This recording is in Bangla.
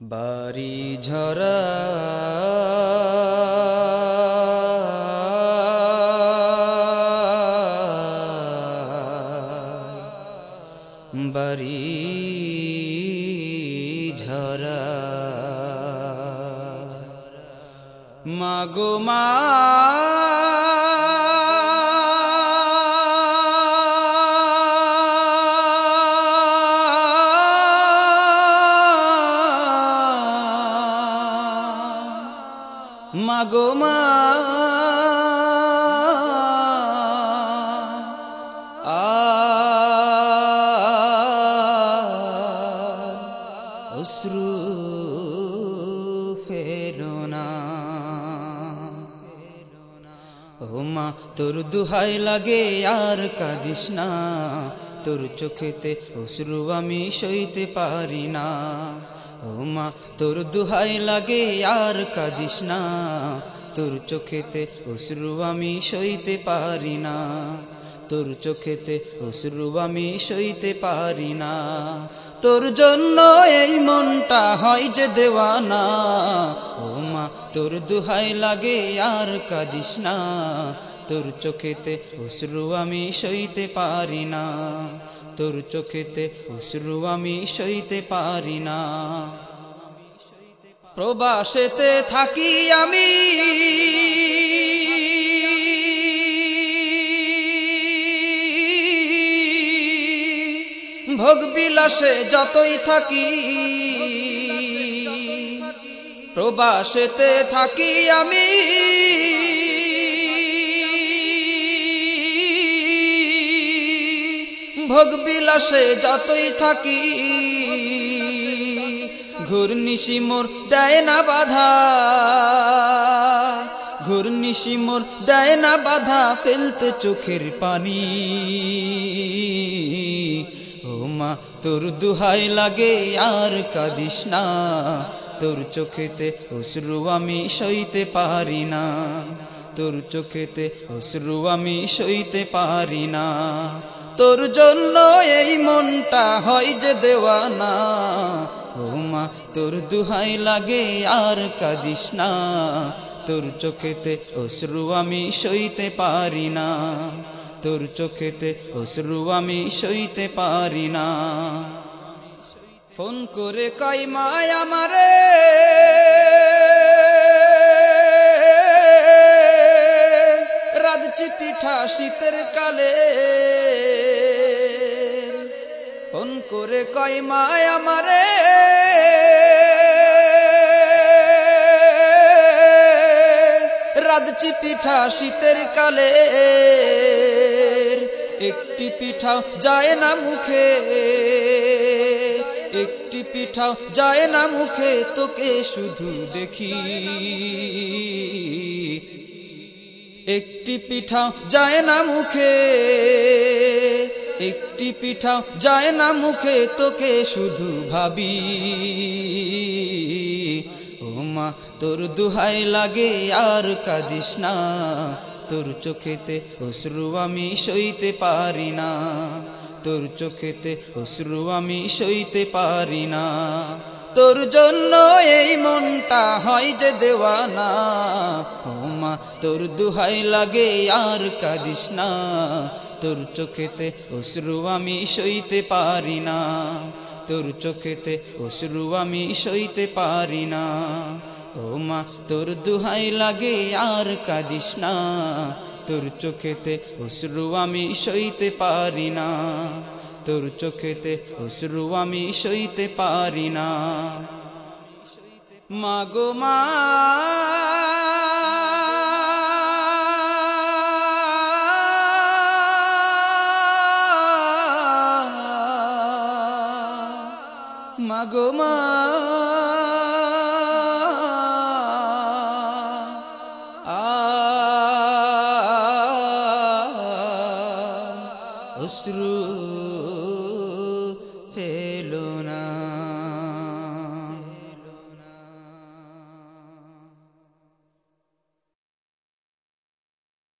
বাড়ি ঝরা বাড়ি ঝরা মাগো মা মাগো মা। অশ্রু ও মা, তোর দুহাই লাগে আর কাঁদিস না। তোর চোখেতে অশ্রু আমি সইতে পারি না। ও মা, তোর দুহাই লাগে আর কাঁদিস না। তোর চোখেতে অশ্রু আমি সইতে পারি না। তোর চোখেতে অশ্রু আমি সইতে পারি না। তোর জন্য এই মনটা হয় যে দেওয়ানা। ও মা, তোর দুহাই লাগে আর কাঁদিস না। তোর চোখেতে অশ্রু আমি সইতে পারি না। তোর চোখেতে অশ্রু আমি সইতে পারি না। প্রবাসেতে থাকি আমি। ভোগ বিলাসে যতই থাকি, প্রবাসেতে থাকি আমি। ভোগ বিলাসে যতই থাকি ঘূর্ণিশি মোর দেয় না বাধা। ঘূর্ণিশি মোর দেয় না বাধা, ফেলতে চোখের পানি। মা, তোর দুহাই লাগে আর কাঁদিস না। তোর চোখেতে অশ্রু আমি সইতে পারি না। তোর চোখেতে অশ্রু আমি সইতে পারি না। তোর জন্য এই মনটা হয় যে দেওয়ানা। ও মা, তোর দুহাই লাগে আর কাঁদিস না। তোর চোখেতে অশ্রু আমি সইতে পারি না। তোর চোখেতে অশ্রু আমি সইতে পারি না। ফোন করে কাই মায় আমারে রাধছি পিঠা শীতের কালে। ফোন করে কয়, মায় আমারে রাধছি পিঠা শীতের কালে একটি পিঠা যায় না মুখে, একটি পিঠা যায় না মুখে, তোকে শুধু দেখি। একটি পিঠা যায় না মুখে, একটি পিঠা যায় না মুখে, তোকে শুধু ভাবি। ও মা, তোর দুহাই লাগে আর কাঁদিস না। তোর চোখেতে অশ্রু আমি সইতে পারি না। তোর চোখেতে অশ্রু আমি সইতে পারি না। তোর জন্য এই মনটা হয় যে দেওয়ানা। মা, তোর দুহাই লাগে আর কাঁদিস না। তোর চোখেতে অশ্রু আমি সইতে পারি না। তোর চোখেতে অশ্রু আমি সইতে পারি না। ও মা, তোর দুহাই লাগে আর কাঁদিস না। তোর চোখেতে অশ্রু আমি সইতে পারি না। তোর চোখেতে অশ্রু আমি সইতে পারি না। মাগো মা। Magoma Ah Usru Fee